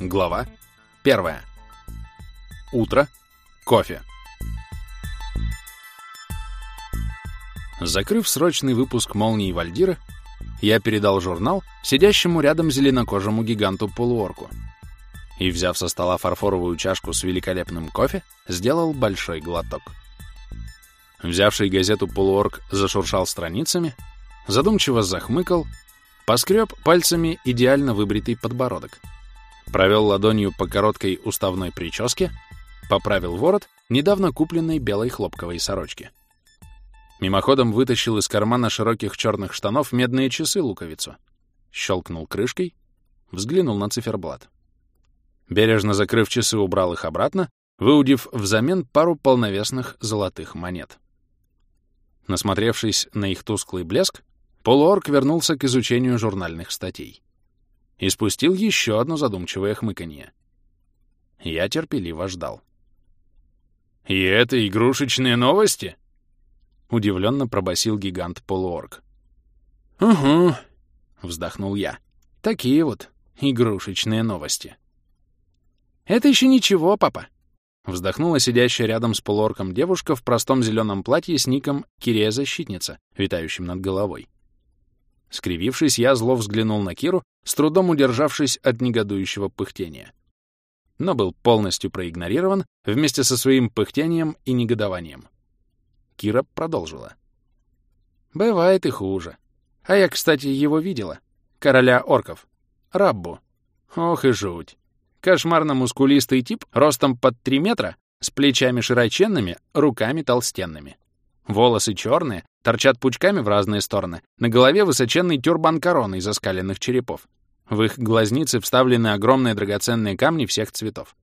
Глава 1. Утро. Кофе. Закрыв срочный выпуск «Молнии Вальдира», я передал журнал сидящему рядом зеленокожему гиганту-полуорку и, взяв со стола фарфоровую чашку с великолепным кофе, сделал большой глоток. Взявший газету полуорк зашуршал страницами, задумчиво захмыкал, поскреб пальцами идеально выбритый подбородок — Провел ладонью по короткой уставной прическе, поправил ворот недавно купленной белой хлопковой сорочки. Мимоходом вытащил из кармана широких черных штанов медные часы-луковицу, щелкнул крышкой, взглянул на циферблат. Бережно закрыв часы, убрал их обратно, выудив взамен пару полновесных золотых монет. Насмотревшись на их тусклый блеск, полуорг вернулся к изучению журнальных статей и спустил еще одно задумчивое хмыканье. Я терпеливо ждал. «И это игрушечные новости?» — удивленно пробасил гигант-полуорг. «Угу», — вздохнул я. «Такие вот игрушечные новости». «Это еще ничего, папа», — вздохнула сидящая рядом с полуорком девушка в простом зеленом платье с ником «Кирея-защитница», витающим над головой. Скривившись, я зло взглянул на Киру, с трудом удержавшись от негодующего пыхтения. Но был полностью проигнорирован вместе со своим пыхтением и негодованием. Кира продолжила. «Бывает и хуже. А я, кстати, его видела. Короля орков. Раббу. Ох и жуть. Кошмарно-мускулистый тип, ростом под три метра, с плечами широченными, руками толстенными. Волосы черные, торчат пучками в разные стороны. На голове высоченный тюрбан короны из оскаленных черепов. В их глазницы вставлены огромные драгоценные камни всех цветов.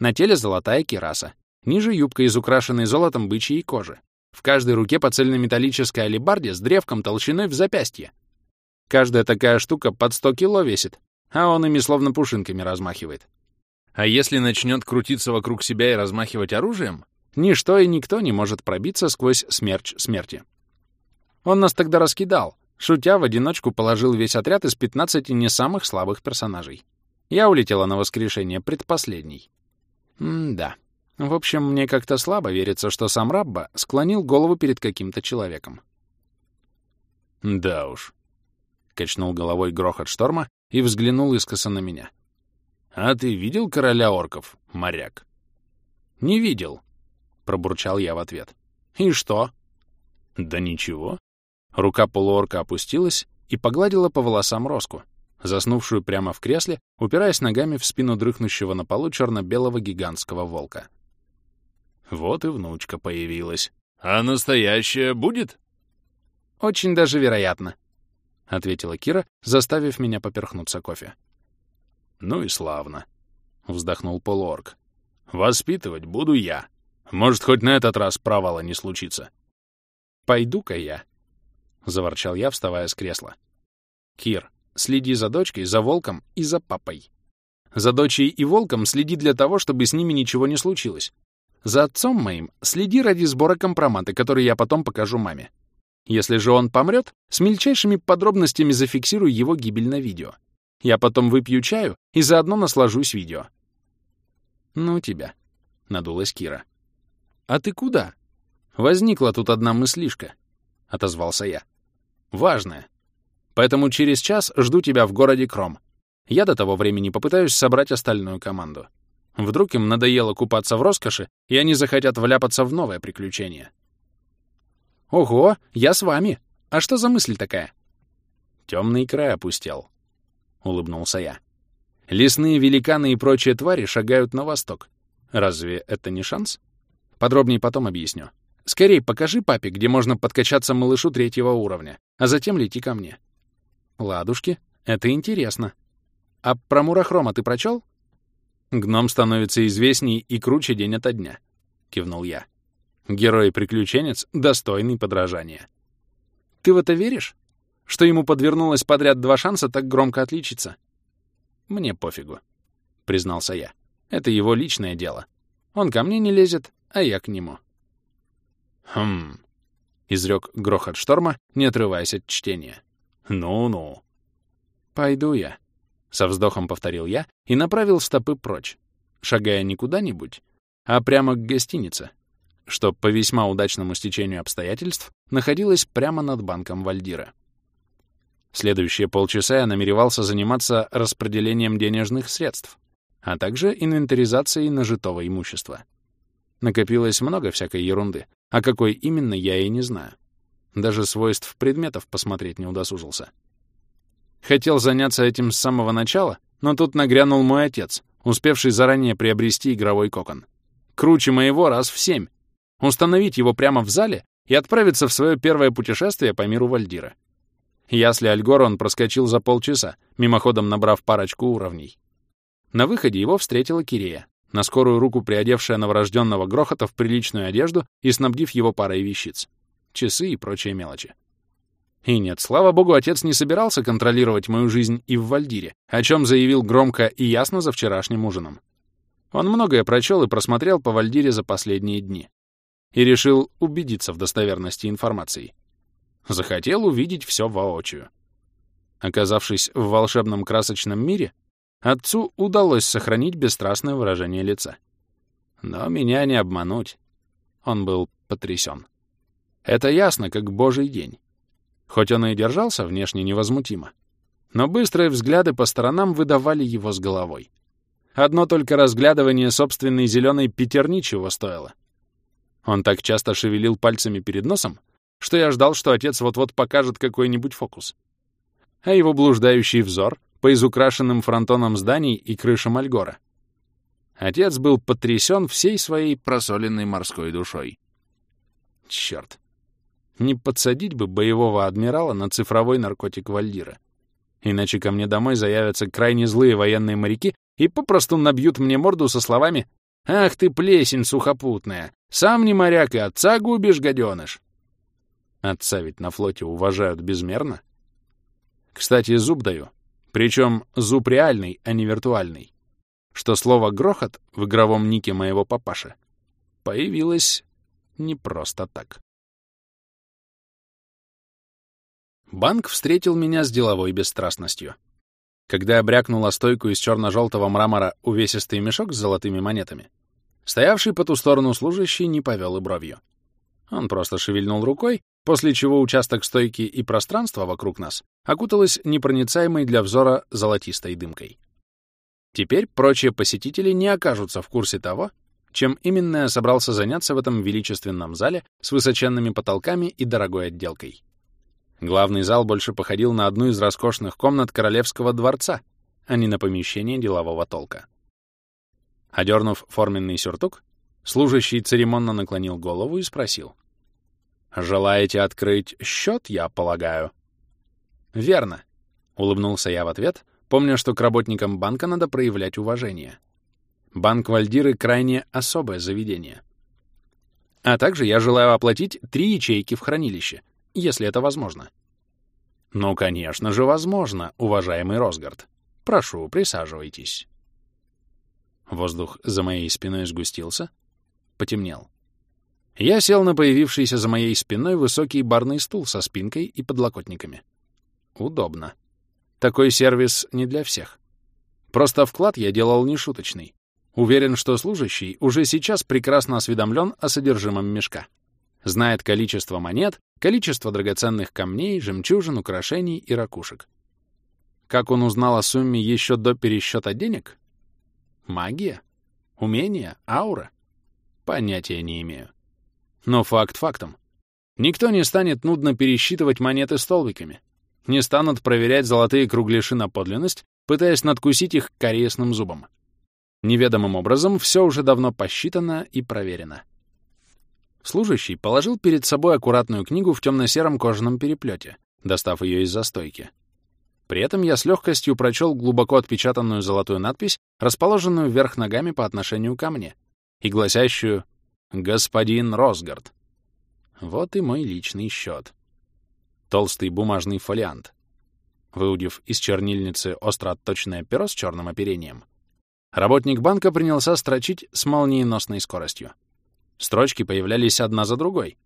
На теле золотая кираса. Ниже юбка из украшенной золотом бычьей кожи. В каждой руке по цельнометаллической алебарде с древком толщиной в запястье. Каждая такая штука под 100 кило весит, а он ими словно пушинками размахивает. А если начнет крутиться вокруг себя и размахивать оружием, Ничто и никто не может пробиться сквозь смерч смерти. Он нас тогда раскидал, шутя в одиночку положил весь отряд из 15 не самых слабых персонажей. Я улетела на воскрешение предпоследний. М-да. В общем, мне как-то слабо верится, что сам Рабба склонил голову перед каким-то человеком. «Да уж», — качнул головой грохот шторма и взглянул искоса на меня. «А ты видел короля орков, моряк?» «Не видел», — пробурчал я в ответ. «И что?» «Да ничего». Рука полуорка опустилась и погладила по волосам Роску, заснувшую прямо в кресле, упираясь ногами в спину дрыхнущего на полу черно-белого гигантского волка. Вот и внучка появилась. «А настоящая будет?» «Очень даже вероятно», — ответила Кира, заставив меня поперхнуться кофе. «Ну и славно», — вздохнул полуорг. «Воспитывать буду я». Может, хоть на этот раз провала не случится. «Пойду-ка я», — заворчал я, вставая с кресла. «Кир, следи за дочкой, за волком и за папой. За дочей и волком следи для того, чтобы с ними ничего не случилось. За отцом моим следи ради сбора компромата, который я потом покажу маме. Если же он помрет, с мельчайшими подробностями зафиксирую его гибель на видео. Я потом выпью чаю и заодно наслажусь видео». «Ну тебя», — надулась Кира. «А ты куда?» «Возникла тут одна мыслишка», — отозвался я. «Важная. Поэтому через час жду тебя в городе Кром. Я до того времени попытаюсь собрать остальную команду. Вдруг им надоело купаться в роскоши, и они захотят вляпаться в новое приключение». «Ого, я с вами. А что за мысль такая?» «Темный край опустел», — улыбнулся я. «Лесные великаны и прочие твари шагают на восток. Разве это не шанс?» Подробнее потом объясню. Скорей покажи папе, где можно подкачаться малышу третьего уровня, а затем лети ко мне. Ладушки, это интересно. А про Мурахрома ты прочел? Гном становится известней и круче день ото дня, кивнул я. Герой-приключенец, достойный подражания. Ты в это веришь? Что ему подвернулось подряд два шанса так громко отличиться? Мне пофигу, признался я. Это его личное дело. Он ко мне не лезет, а я к нему. «Хм...» — изрек грохот шторма, не отрываясь от чтения. «Ну-ну». «Пойду я», — Со вздохом повторил я и направил стопы прочь, шагая не куда-нибудь, а прямо к гостинице, что по весьма удачному стечению обстоятельств находилась прямо над банком Вальдира. Следующие полчаса я намеревался заниматься распределением денежных средств, а также инвентаризацией нажитого имущества. Накопилось много всякой ерунды, а какой именно, я и не знаю. Даже свойств предметов посмотреть не удосужился. Хотел заняться этим с самого начала, но тут нагрянул мой отец, успевший заранее приобрести игровой кокон. Круче моего раз в семь. Установить его прямо в зале и отправиться в свое первое путешествие по миру Вальдира. Ясли Альгор он проскочил за полчаса, мимоходом набрав парочку уровней. На выходе его встретила Кирея, на скорую руку приодевшая новорожденного Грохота в приличную одежду и снабдив его парой вещиц. Часы и прочие мелочи. И нет, слава богу, отец не собирался контролировать мою жизнь и в Вальдире, о чем заявил громко и ясно за вчерашним ужином. Он многое прочел и просмотрел по Вальдире за последние дни. И решил убедиться в достоверности информации. Захотел увидеть все воочию. Оказавшись в волшебном красочном мире, отцу удалось сохранить бесстрастное выражение лица. Но меня не обмануть. Он был потрясен. Это ясно, как божий день. Хоть он и держался внешне невозмутимо, но быстрые взгляды по сторонам выдавали его с головой. Одно только разглядывание собственной зеленой пятерни чего стоило. Он так часто шевелил пальцами перед носом, что я ждал, что отец вот-вот покажет какой-нибудь фокус. А его блуждающий взор по изукрашенным фронтонам зданий и крышам Альгора. Отец был потрясен всей своей просоленной морской душой. Черт. Не подсадить бы боевого адмирала на цифровой наркотик Вальдира. Иначе ко мне домой заявятся крайне злые военные моряки и попросту набьют мне морду со словами «Ах ты, плесень сухопутная! Сам не моряк и отца губишь, гаденыш!» Отца ведь на флоте уважают безмерно. Кстати, зуб даю. Причем зуб реальный, а не виртуальный. Что слово «грохот» в игровом нике моего папаши появилось не просто так. Банк встретил меня с деловой бесстрастностью. Когда я брякнула стойку из черно-желтого мрамора увесистый мешок с золотыми монетами, стоявший по ту сторону служащий не повел и бровью. Он просто шевельнул рукой, после чего участок стойки и пространство вокруг нас окуталось непроницаемой для взора золотистой дымкой. Теперь прочие посетители не окажутся в курсе того, чем именно я собрался заняться в этом величественном зале с высоченными потолками и дорогой отделкой. Главный зал больше походил на одну из роскошных комнат королевского дворца, а не на помещение делового толка. Одернув форменный сюртук, служащий церемонно наклонил голову и спросил. «Желаете открыть счет, я полагаю?» «Верно», — улыбнулся я в ответ, помня, что к работникам банка надо проявлять уважение. Банк Вальдиры — крайне особое заведение. А также я желаю оплатить три ячейки в хранилище — если это возможно. Ну, конечно же, возможно, уважаемый Росгард. Прошу, присаживайтесь. Воздух за моей спиной сгустился, потемнел. Я сел на появившийся за моей спиной высокий барный стул со спинкой и подлокотниками. Удобно. Такой сервис не для всех. Просто вклад я делал нешуточный. Уверен, что служащий уже сейчас прекрасно осведомлен о содержимом мешка. Знает количество монет, количество драгоценных камней, жемчужин, украшений и ракушек. Как он узнал о сумме еще до пересчета денег? Магия? Умение? Аура? Понятия не имею. Но факт фактом. Никто не станет нудно пересчитывать монеты столбиками. Не станут проверять золотые кругляши на подлинность, пытаясь надкусить их корейсным зубом. Неведомым образом все уже давно посчитано и проверено. Служащий положил перед собой аккуратную книгу в темно-сером кожаном переплете, достав ее из застойки. При этом я с легкостью прочел глубоко отпечатанную золотую надпись, расположенную вверх ногами по отношению ко мне, и гласящую «Господин Росгард». Вот и мой личный счет. Толстый бумажный фолиант. Выудив из чернильницы остро отточенное перо с черным оперением, работник банка принялся строчить с молниеносной скоростью. Строчки появлялись одна за другой.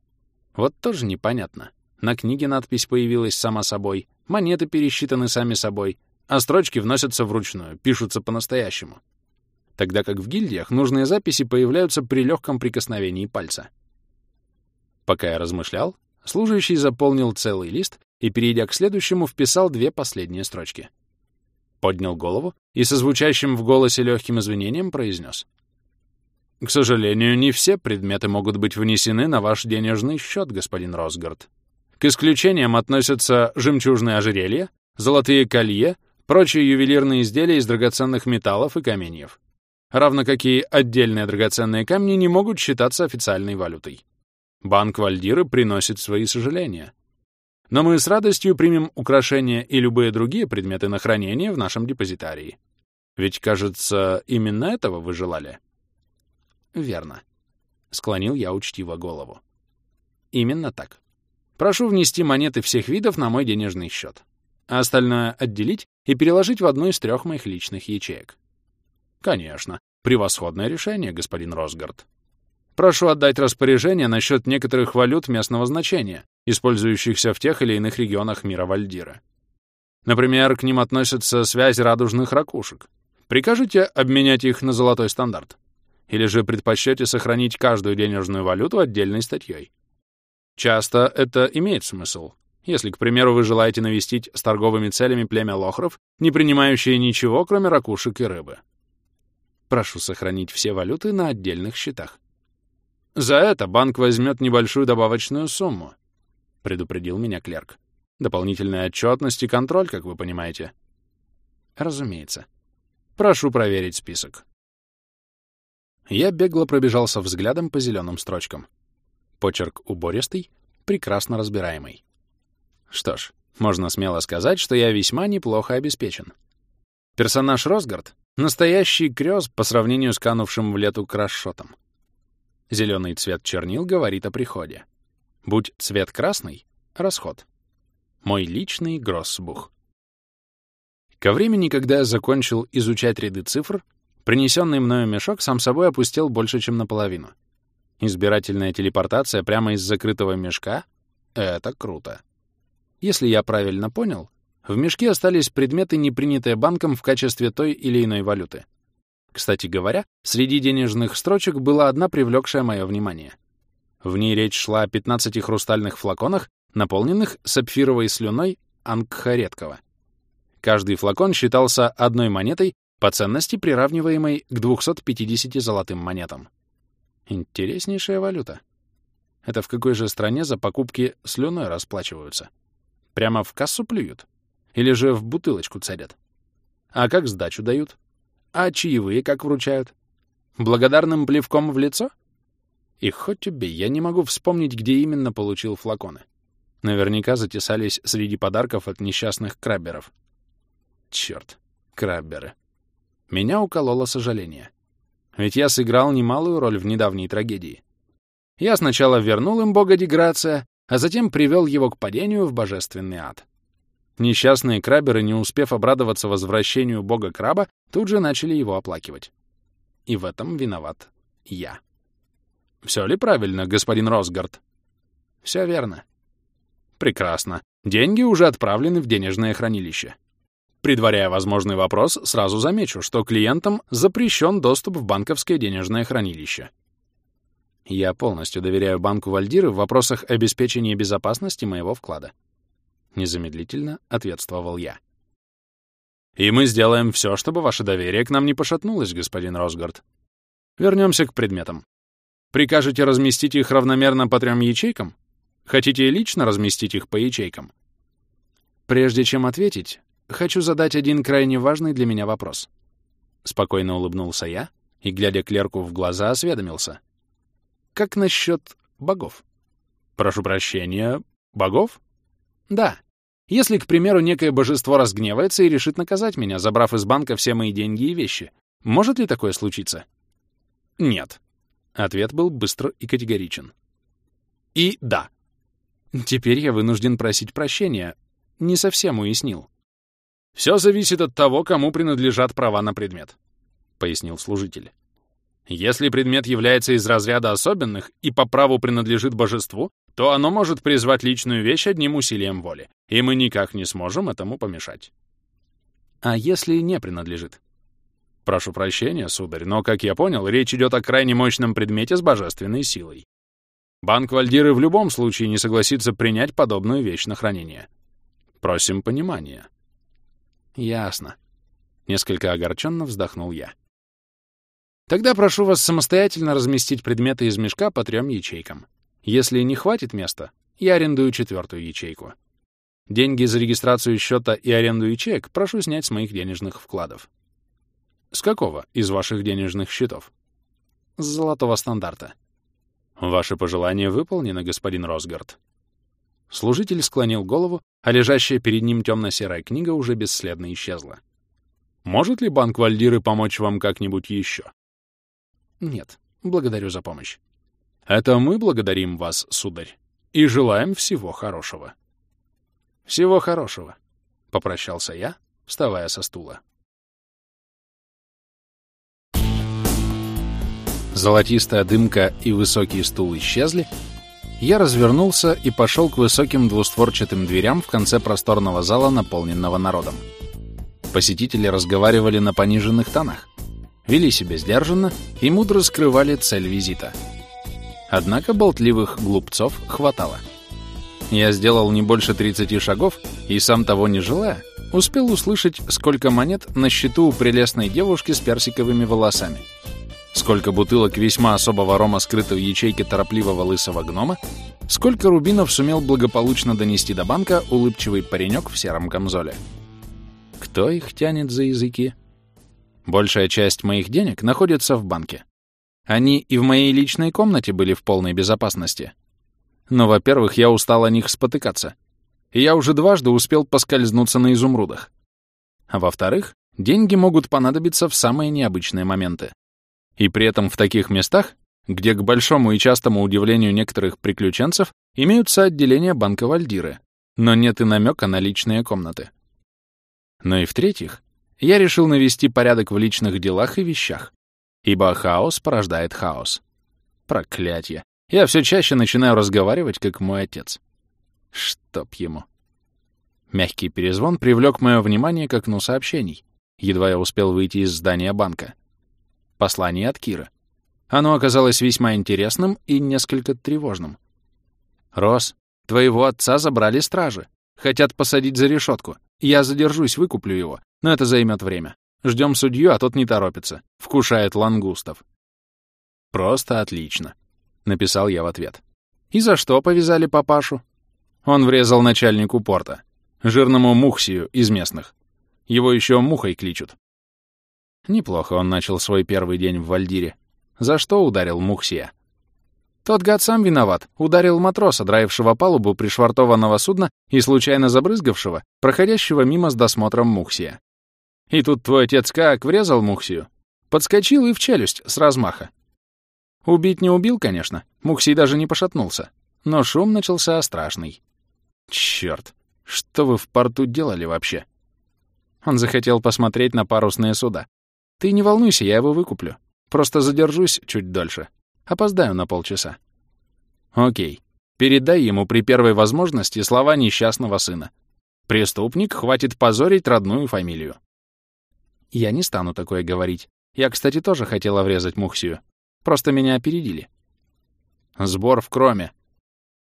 Вот тоже непонятно. На книге надпись появилась сама собой, монеты пересчитаны сами собой, а строчки вносятся вручную, пишутся по-настоящему. Тогда как в гильдиях нужные записи появляются при легком прикосновении пальца. Пока я размышлял, служащий заполнил целый лист и, перейдя к следующему, вписал две последние строчки. Поднял голову и со звучащим в голосе легким извинением произнес. «К сожалению, не все предметы могут быть внесены на ваш денежный счет, господин Росгард. К исключениям относятся жемчужные ожерелья, золотые колье, прочие ювелирные изделия из драгоценных металлов и каменьев, равно как и отдельные драгоценные камни не могут считаться официальной валютой. Банк Вальдиры приносит свои сожаления. Но мы с радостью примем украшения и любые другие предметы на хранение в нашем депозитарии. Ведь, кажется, именно этого вы желали. Верно. Склонил я учтиво голову. Именно так. Прошу внести монеты всех видов на мой денежный счет, а остальное отделить и переложить в одну из трех моих личных ячеек. Конечно. Превосходное решение, господин Росгард. Прошу отдать распоряжение насчет некоторых валют местного значения, использующихся в тех или иных регионах мира Вальдира. Например, к ним относятся связь радужных ракушек. Прикажете обменять их на золотой стандарт? Или же предпочтете сохранить каждую денежную валюту отдельной статьей? Часто это имеет смысл. Если, к примеру, вы желаете навестить с торговыми целями племя лохров, не принимающее ничего, кроме ракушек и рыбы. Прошу сохранить все валюты на отдельных счетах. За это банк возьмет небольшую добавочную сумму, предупредил меня клерк. Дополнительная отчетность и контроль, как вы понимаете. Разумеется. Прошу проверить список. Я бегло пробежался взглядом по зеленым строчкам. Почерк убористый, прекрасно разбираемый. Что ж, можно смело сказать, что я весьма неплохо обеспечен. Персонаж Росгард — настоящий крёс по сравнению с канувшим в лету крашшотом. Зеленый цвет чернил говорит о приходе. Будь цвет красный — расход. Мой личный гроссбух. Ко времени, когда я закончил изучать ряды цифр, Принесенный мною мешок сам собой опустел больше, чем наполовину. Избирательная телепортация прямо из закрытого мешка — это круто. Если я правильно понял, в мешке остались предметы, не принятые банком в качестве той или иной валюты. Кстати говоря, среди денежных строчек была одна, привлекшая мое внимание. В ней речь шла о 15 хрустальных флаконах, наполненных сапфировой слюной ангха. Каждый флакон считался одной монетой по ценности приравниваемой к 250 золотым монетам. Интереснейшая валюта. Это в какой же стране за покупки слюной расплачиваются? Прямо в кассу плюют? Или же в бутылочку цедят? А как сдачу дают? А чаевые как вручают? Благодарным плевком в лицо? И хоть убей, я не могу вспомнить, где именно получил флаконы. Наверняка затесались среди подарков от несчастных крабберов. Чёрт, крабберы. Меня укололо сожаление. Ведь я сыграл немалую роль в недавней трагедии. Я сначала вернул им бога Деграция, а затем привел его к падению в божественный ад. Несчастные краберы, не успев обрадоваться возвращению бога краба, тут же начали его оплакивать. И в этом виноват я. Все ли правильно, господин Росгард? Все верно. Прекрасно. Деньги уже отправлены в денежное хранилище. Предваряя возможный вопрос, сразу замечу, что клиентам запрещен доступ в банковское денежное хранилище. Я полностью доверяю банку Вальдиры в вопросах обеспечения безопасности моего вклада. Незамедлительно ответствовал я. И мы сделаем все, чтобы ваше доверие к нам не пошатнулось, господин Росгард. Вернемся к предметам. Прикажете разместить их равномерно по трем ячейкам? Хотите лично разместить их по ячейкам? Прежде чем ответить, хочу задать один крайне важный для меня вопрос. Спокойно улыбнулся я и, глядя клерку в глаза, осведомился. Как насчет богов? Прошу прощения, богов? Да. Если, к примеру, некое божество разгневается и решит наказать меня, забрав из банка все мои деньги и вещи, может ли такое случиться? Нет. Ответ был быстро и категоричен. И да. Теперь я вынужден просить прощения. Не совсем уяснил. «Все зависит от того, кому принадлежат права на предмет», — пояснил служитель. «Если предмет является из разряда особенных и по праву принадлежит божеству, то оно может призвать личную вещь одним усилием воли, и мы никак не сможем этому помешать». А если не принадлежит? Прошу прощения, сударь, но, как я понял, речь идет о крайне мощном предмете с божественной силой. Банк Вальдиры в любом случае не согласится принять подобную вещь на хранение. Просим понимания. Ясно. Несколько огорченно вздохнул я. Тогда прошу вас самостоятельно разместить предметы из мешка по трем ячейкам. Если не хватит места, я арендую четвертую ячейку. Деньги за регистрацию счета и аренду ячеек прошу снять с моих денежных вкладов. С какого из ваших денежных счетов? С золотого стандарта. Ваше пожелание выполнено, господин Росгард. Служитель склонил голову, а лежащая перед ним темно-серая книга уже бесследно исчезла. Может ли банк Вальдиры помочь вам как-нибудь еще? Нет, благодарю за помощь. Это мы благодарим вас, сударь, и желаем всего хорошего. Всего хорошего, — попрощался я, вставая со стула. Золотистая дымка и высокий стул исчезли, я развернулся и пошел к высоким двустворчатым дверям в конце просторного зала, наполненного народом. Посетители разговаривали на пониженных тонах, вели себя сдержанно и мудро скрывали цель визита. Однако болтливых глупцов хватало. Я сделал не больше 30 шагов и, сам того не желая, успел услышать, сколько монет на счету у прелестной девушки с персиковыми волосами — сколько бутылок весьма особого рома скрыто в ячейке торопливого лысого гнома, сколько рубинов сумел благополучно донести до банка улыбчивый паренек в сером камзоле. Кто их тянет за языки? Большая часть моих денег находится в банке. Они и в моей личной комнате были в полной безопасности. Но, во-первых, я устал о них спотыкаться. И я уже дважды успел поскользнуться на изумрудах. А во-вторых, деньги могут понадобиться в самые необычные моменты. И при этом в таких местах, где, к большому и частому удивлению некоторых приключенцев, имеются отделения банка Вальдиры, но нет и намека на личные комнаты. Но и в-третьих, я решил навести порядок в личных делах и вещах, ибо хаос порождает хаос. Проклятье. Я все чаще начинаю разговаривать, как мой отец. Чтоб ему. Мягкий перезвон привлек мое внимание к окну сообщений. Едва я успел выйти из здания банка. Послание от Кира. Оно оказалось весьма интересным и несколько тревожным. «Рос, твоего отца забрали стражи. Хотят посадить за решетку. Я задержусь, выкуплю его, но это займет время. Ждем судью, а тот не торопится. Вкушает лангустов». «Просто отлично», — написал я в ответ. «И за что повязали папашу?» Он врезал начальнику порта, жирному Мухсию из местных. Его еще Мухой кличут. Неплохо он начал свой первый день в Вальдире. За что ударил Мухсия? Тот гад сам виноват. Ударил матроса, драившего палубу пришвартованного судна и случайно забрызгавшего, проходящего мимо с досмотром Мухсия. И тут твой отец как врезал Мухсию. Подскочил и в челюсть с размаха. Убить не убил, конечно. Мухсий даже не пошатнулся. Но шум начался страшный. Чёрт, что вы в порту делали вообще? Он захотел посмотреть на парусные суда. Ты не волнуйся, я его выкуплю. Просто задержусь чуть дольше. Опоздаю на полчаса. Окей. Передай ему при первой возможности слова несчастного сына. Преступник хватит позорить родную фамилию. Я не стану такое говорить. Я, кстати, тоже хотела врезать Мухсию. Просто меня опередили. Сбор в кроме.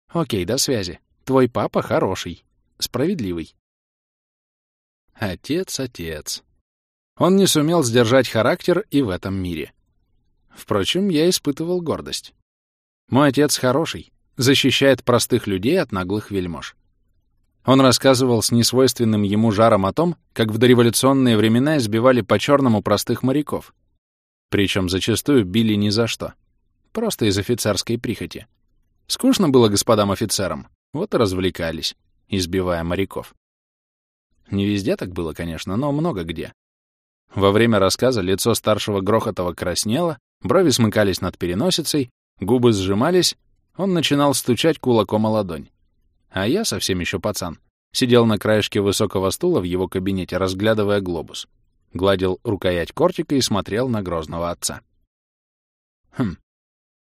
Окей, до связи. Твой папа хороший. Справедливый. Отец, отец. Он не сумел сдержать характер и в этом мире. Впрочем, я испытывал гордость. Мой отец хороший, защищает простых людей от наглых вельмож. Он рассказывал с несвойственным ему жаром о том, как в дореволюционные времена избивали по-черному простых моряков. Причем зачастую били ни за что. Просто из офицерской прихоти. Скучно было господам офицерам, вот и развлекались, избивая моряков. Не везде так было, конечно, но много где. Во время рассказа лицо старшего Грохотова краснело, брови смыкались над переносицей, губы сжимались, он начинал стучать кулаком о ладонь. А я, совсем еще пацан, сидел на краешке высокого стула в его кабинете, разглядывая глобус. Гладил рукоять кортика и смотрел на грозного отца. Хм.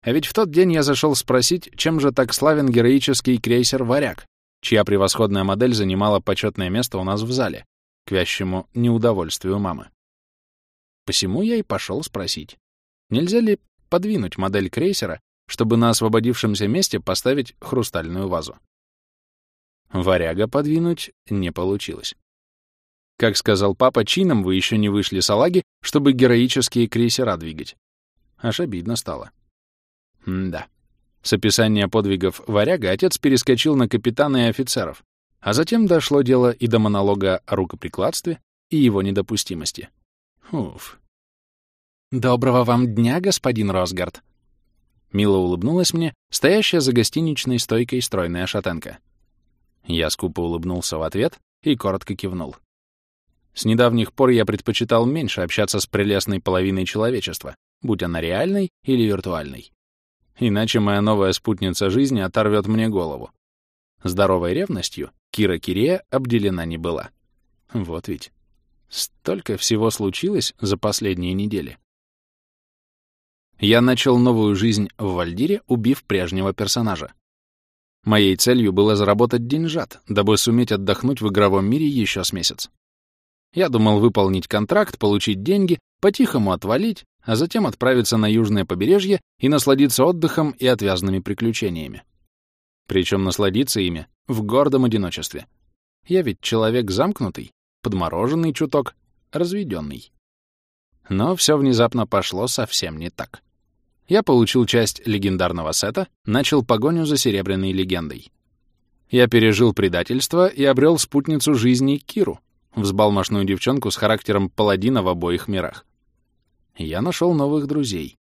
А ведь в тот день я зашел спросить, чем же так славен героический крейсер «Варяг», чья превосходная модель занимала почетное место у нас в зале. к вящему неудовольствию мамы. Посему я и пошел спросить, нельзя ли подвинуть модель крейсера, чтобы на освободившемся месте поставить хрустальную вазу. Варяга подвинуть не получилось. Как сказал папа, чином вы еще не вышли с Алаги, чтобы героические крейсера двигать. Аж обидно стало. М да. С описания подвигов варяга отец перескочил на капитана и офицеров, а затем дошло дело и до монолога о рукоприкладстве и его недопустимости. Уф. «Доброго вам дня, господин Росгард!» Мило улыбнулась мне, стоящая за гостиничной стойкой стройная шатенка. Я скупо улыбнулся в ответ и коротко кивнул. С недавних пор я предпочитал меньше общаться с прелестной половиной человечества, будь она реальной или виртуальной. Иначе моя новая спутница жизни оторвет мне голову. Здоровой ревностью Кира Кирея обделена не была. Вот ведь. Столько всего случилось за последние недели. Я начал новую жизнь в Вальдире, убив прежнего персонажа. Моей целью было заработать деньжат, дабы суметь отдохнуть в игровом мире еще с месяц. Я думал выполнить контракт, получить деньги, по-тихому отвалить, а затем отправиться на южное побережье и насладиться отдыхом и отвязными приключениями. Причем насладиться ими в гордом одиночестве. Я ведь человек замкнутый, подмороженный чуток, разведенный. Но все внезапно пошло совсем не так. Я получил часть легендарного сета, начал погоню за серебряной легендой. Я пережил предательство и обрел спутницу жизни Киру, взбалмошную девчонку с характером паладина в обоих мирах. Я нашел новых друзей.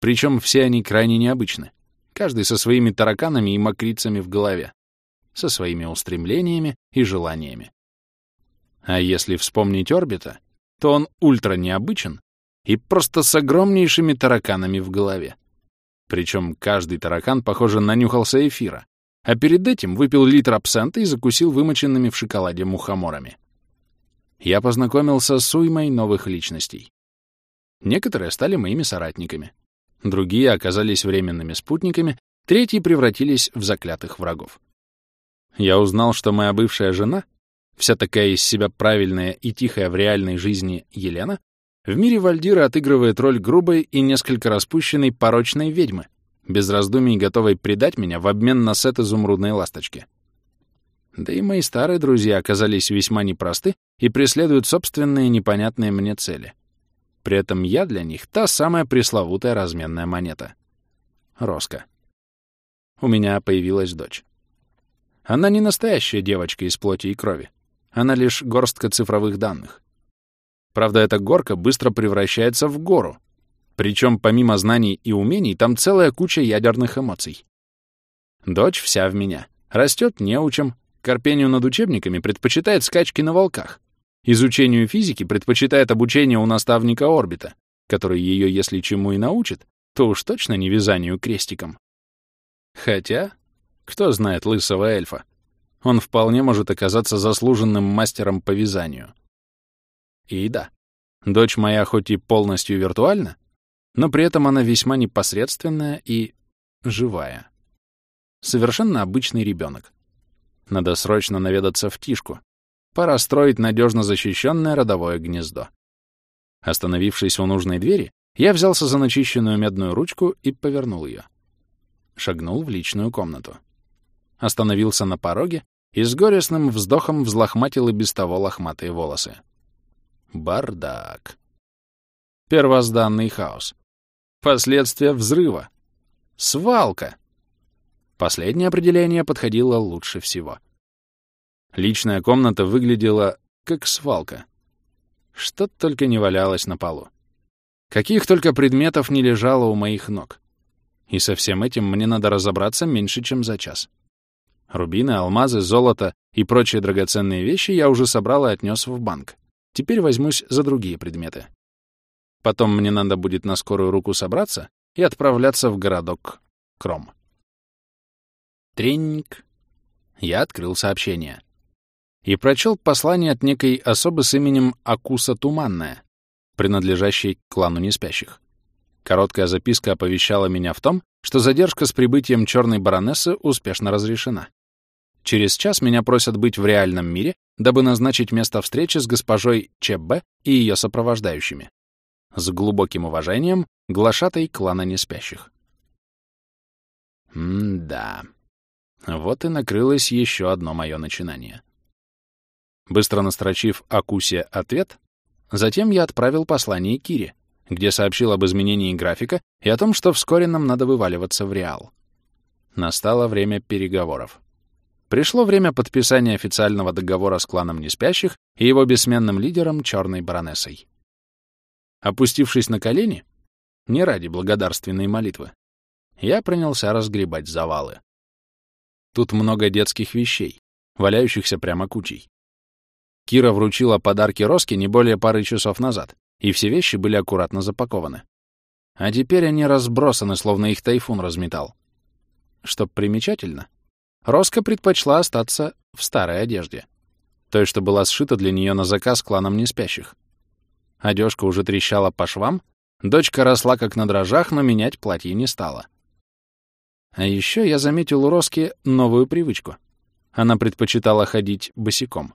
Причем все они крайне необычны. Каждый со своими тараканами и мокрицами в голове. Со своими устремлениями и желаниями. А если вспомнить орбита, то он ультра необычен и просто с огромнейшими тараканами в голове. Причем каждый таракан, похоже, нанюхался эфира, а перед этим выпил литр абсента и закусил вымоченными в шоколаде мухоморами я познакомился с уймой новых личностей. Некоторые стали моими соратниками, другие оказались временными спутниками, третьи превратились в заклятых врагов. Я узнал, что моя бывшая жена, вся такая из себя правильная и тихая в реальной жизни Елена, в мире Вальдира отыгрывает роль грубой и несколько распущенной порочной ведьмы, без раздумий готовой предать меня в обмен на сет изумрудной ласточки. Да и мои старые друзья оказались весьма непросты и преследуют собственные непонятные мне цели. При этом я для них та самая пресловутая разменная монета. Роско. У меня появилась дочь. Она не настоящая девочка из плоти и крови. Она лишь горстка цифровых данных. Правда, эта горка быстро превращается в гору. Причем помимо знаний и умений, там целая куча ядерных эмоций. Дочь вся в меня. Растет неучем, корпению над учебниками предпочитает скачки на волках. Изучению физики предпочитает обучение у наставника орбита, который ее, если чему и научит, то уж точно не вязанию крестиком. Хотя, кто знает лысого эльфа? Он вполне может оказаться заслуженным мастером по вязанию. И да, дочь моя хоть и полностью виртуальна, но при этом она весьма непосредственная и живая. Совершенно обычный ребенок. Надо срочно наведаться в Тишку. Пора строить надежно защищенное родовое гнездо. Остановившись у нужной двери, я взялся за начищенную медную ручку и повернул ее. Шагнул в личную комнату. Остановился на пороге и с горестным вздохом взлохматил и без того лохматые волосы. Бардак. Первозданный хаос. Последствия взрыва. Свалка. Последнее определение подходило лучше всего. Личная комната выглядела как свалка. Что только не валялось на полу. Каких только предметов не лежало у моих ног. И со всем этим мне надо разобраться меньше, чем за час. Рубины, алмазы, золото и прочие драгоценные вещи я уже собрал и отнес в банк. Теперь возьмусь за другие предметы. Потом мне надо будет на скорую руку собраться и отправляться в городок Кром. Тренник. Я открыл сообщение. И прочел послание от некой особы с именем Акуса Туманная, принадлежащей к клану неспящих. Короткая записка оповещала меня в том, что задержка с прибытием черной баронессы успешно разрешена. Через час меня просят быть в реальном мире дабы назначить место встречи с госпожой ЧБ и ее сопровождающими. С глубоким уважением, глашатай клана неспящих. М-да. Вот и накрылось еще одно мое начинание. Быстро настрочив Акусе ответ, затем я отправил послание Кире, где сообщил об изменении графика и о том, что вскоре нам надо вываливаться в Реал. Настало время переговоров. Пришло время подписания официального договора с кланом Неспящих и его бессменным лидером Черной Баронессой. Опустившись на колени, не ради благодарственной молитвы, я принялся разгребать завалы. Тут много детских вещей, валяющихся прямо кучей. Кира вручила подарки Роске не более пары часов назад, и все вещи были аккуратно запакованы. А теперь они разбросаны, словно их тайфун разметал. Что примечательно, Роска предпочла остаться в старой одежде, той, что была сшита для нее на заказ кланом неспящих. Одежка уже трещала по швам, дочка росла как на дрожжах, но менять платье не стала. А еще я заметил у Роски новую привычку. Она предпочитала ходить босиком.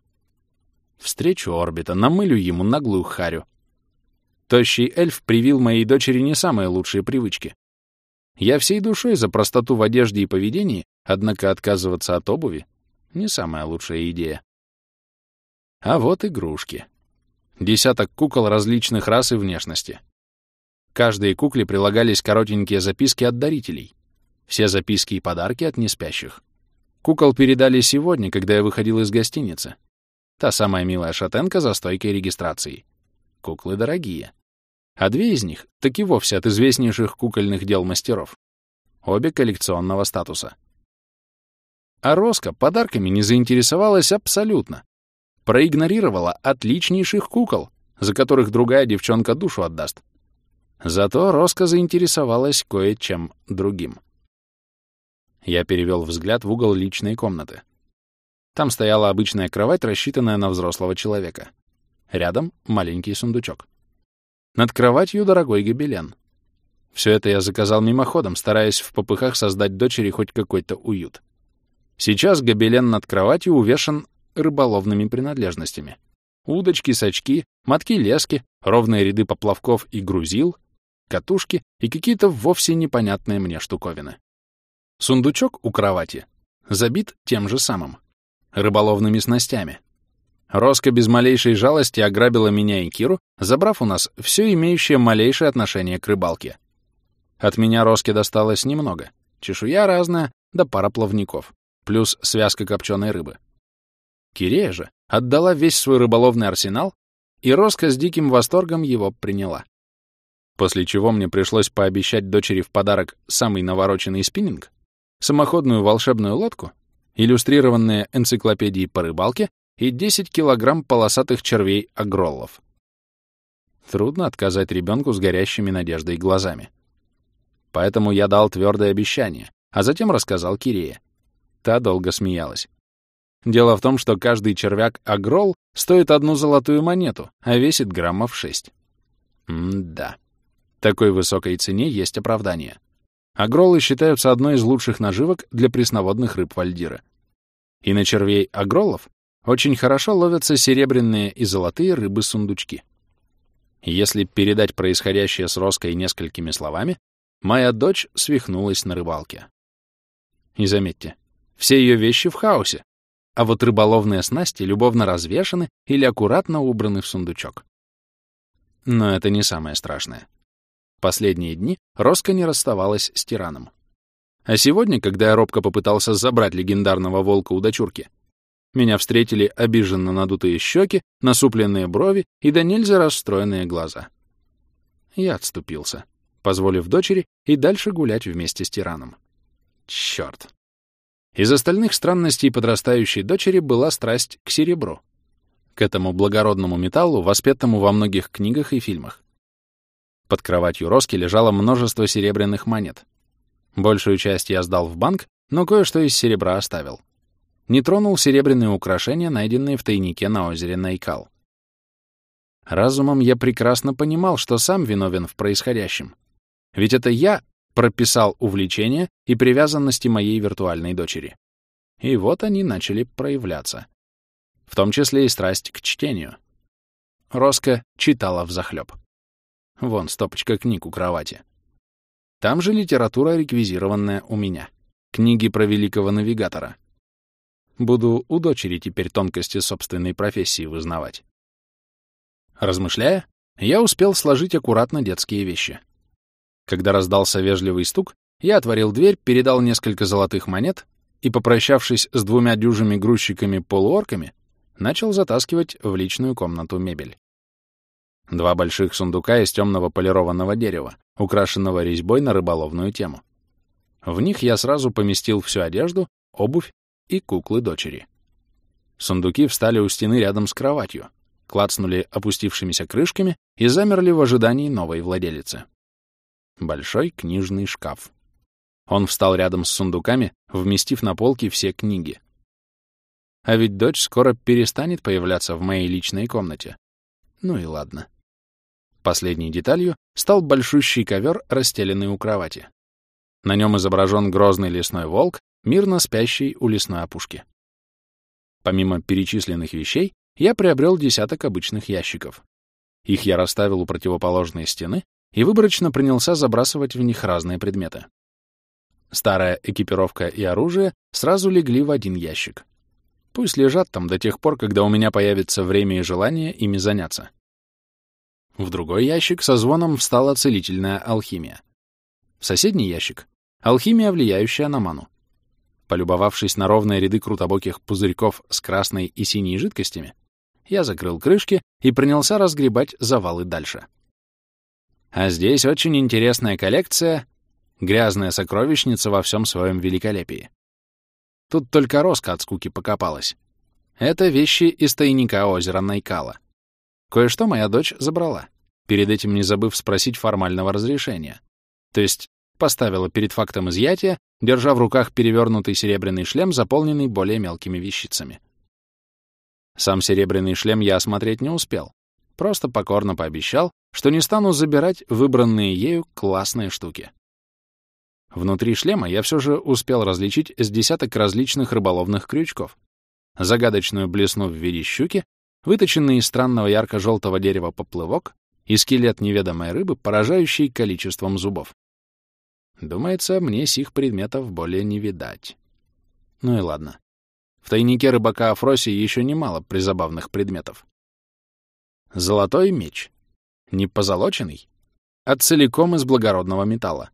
Встречу орбита, намылю ему наглую харю. Тощий эльф привил моей дочери не самые лучшие привычки. Я всей душой за простоту в одежде и поведении, однако отказываться от обуви — не самая лучшая идея. А вот игрушки. Десяток кукол различных рас и внешности. Каждой кукле прилагались коротенькие записки от дарителей. Все записки и подарки от неспящих. Кукол передали сегодня, когда я выходил из гостиницы. Та самая милая шатенка за стойкой регистрации. Куклы дорогие. А две из них — таки вовсе от известнейших кукольных дел мастеров. Обе коллекционного статуса. А Роско подарками не заинтересовалась абсолютно проигнорировала отличнейших кукол, за которых другая девчонка душу отдаст. Зато Роско заинтересовалась кое-чем другим. Я перевел взгляд в угол личной комнаты. Там стояла обычная кровать, рассчитанная на взрослого человека. Рядом — маленький сундучок. Над кроватью дорогой гобелен. Все это я заказал мимоходом, стараясь в попыхах создать дочери хоть какой-то уют. Сейчас гобелен над кроватью увешан рыболовными принадлежностями. Удочки, сачки, мотки-лески, ровные ряды поплавков и грузил, катушки и какие-то вовсе непонятные мне штуковины. Сундучок у кровати забит тем же самым — рыболовными снастями. Роско без малейшей жалости ограбила меня и Киру, забрав у нас все имеющее малейшее отношение к рыбалке. От меня Роске досталось немного. Чешуя разная, да пара плавников. Плюс связка копченой рыбы. Кирея же отдала весь свой рыболовный арсенал, и Роско с диким восторгом его приняла. После чего мне пришлось пообещать дочери в подарок самый навороченный спиннинг, самоходную волшебную лодку, иллюстрированные энциклопедии по рыбалке и 10 килограмм полосатых червей-агроллов. Трудно отказать ребенку с горящими надеждой глазами. Поэтому я дал твердое обещание, а затем рассказал Кирее. Та долго смеялась. Дело в том, что каждый червяк-агрол стоит одну золотую монету, а весит граммов шесть. М-да. Такой высокой цене есть оправдание. Агролы считаются одной из лучших наживок для пресноводных рыб Вальдира. И на червей-агролов очень хорошо ловятся серебряные и золотые рыбы-сундучки. Если передать происходящее с Роской несколькими словами, моя дочь свихнулась на рыбалке. И заметьте, все ее вещи в хаосе, а вот рыболовные снасти любовно развешаны или аккуратно убраны в сундучок. Но это не самое страшное. Последние дни Роско не расставалась с тираном. А сегодня, когда я робко попытался забрать легендарного волка у дочурки, меня встретили обиженно надутые щеки, насупленные брови и до нельзя расстроенные глаза. Я отступился, позволив дочери и дальше гулять вместе с тираном. Чёрт. Из остальных странностей подрастающей дочери была страсть к серебру, к этому благородному металлу, воспетому во многих книгах и фильмах. Под кроватью Роски лежало множество серебряных монет. Большую часть я сдал в банк, но кое-что из серебра оставил. Не тронул серебряные украшения, найденные в тайнике на озере Найкал. Разумом я прекрасно понимал, что сам виновен в происходящем. Ведь это я прописал увлечения и привязанности моей виртуальной дочери. И вот они начали проявляться. в том числе и страсть к чтению. Роско читала взахлёб. Вон стопочка книг у кровати. Там же литература, реквизированная у меня. Книги про великого навигатора. Буду у дочери теперь тонкости собственной профессии вызнавать. Размышляя, я успел сложить аккуратно детские вещи. Когда раздался вежливый стук, я отворил дверь, передал несколько золотых монет и, попрощавшись с двумя дюжими грузчиками-полуорками, начал затаскивать в личную комнату мебель. Два больших сундука из темного полированного дерева, украшенного резьбой на рыболовную тему. В них я сразу поместил всю одежду, обувь и куклы дочери. Сундуки встали у стены рядом с кроватью, клацнули опустившимися крышками и замерли в ожидании новой владелицы. Большой книжный шкаф. Он встал рядом с сундуками, вместив на полке все книги. А ведь дочь скоро перестанет появляться в моей личной комнате. Ну и ладно. Последней деталью стал большущий ковер, расстеленный у кровати. На нем изображен грозный лесной волк, мирно спящий у лесной опушки. Помимо перечисленных вещей, я приобрел десяток обычных ящиков. Их я расставил у противоположной стены и выборочно принялся забрасывать в них разные предметы. Старая экипировка и оружие сразу легли в один ящик. Пусть лежат там до тех пор, когда у меня появится время и желание ими заняться. В другой ящик со звоном встала целительная алхимия. В соседний ящик — алхимия, влияющая на ману. Полюбовавшись на ровные ряды крутобоких пузырьков с красной и синей жидкостями, я закрыл крышки и принялся разгребать завалы дальше. А здесь очень интересная коллекция, грязная сокровищница во всем своем великолепии. Тут только Роска от скуки покопалась. Это вещи из тайника озера Найкала. Кое-что моя дочь забрала, перед этим не забыв спросить формального разрешения. То есть поставила перед фактом изъятия, держа в руках перевернутый серебряный шлем, заполненный более мелкими вещицами. Сам серебряный шлем я осмотреть не успел. Просто покорно пообещал, что не стану забирать выбранные ею классные штуки. Внутри шлема я все же успел различить с десяток различных рыболовных крючков, загадочную блесну в виде щуки выточенный из странного ярко-желтого дерева поплывок и скелет неведомой рыбы, поражающий количеством зубов. Думается, мне сих предметов более не видать. Ну и ладно. В тайнике рыбака Афроси еще немало призабавных предметов. Золотой меч. Не позолоченный, а целиком из благородного металла.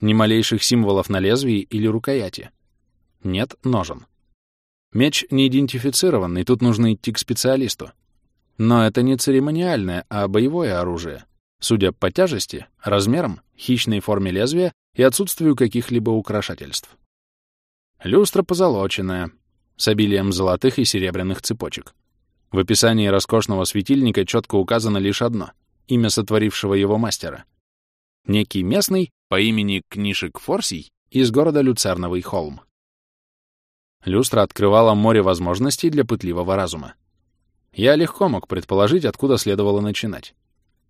Ни малейших символов на лезвии или рукояти. Нет ножен. Меч не идентифицированный, тут нужно идти к специалисту. Но это не церемониальное, а боевое оружие. Судя по тяжести, размерам, хищной форме лезвия и отсутствию каких-либо украшательств. Люстра позолоченная, с обилием золотых и серебряных цепочек. В описании роскошного светильника четко указано лишь одно — имя сотворившего его мастера. Некий местный по имени Книшек Форсий из города Люцерновый холм. Люстра открывала море возможностей для пытливого разума. Я легко мог предположить, откуда следовало начинать.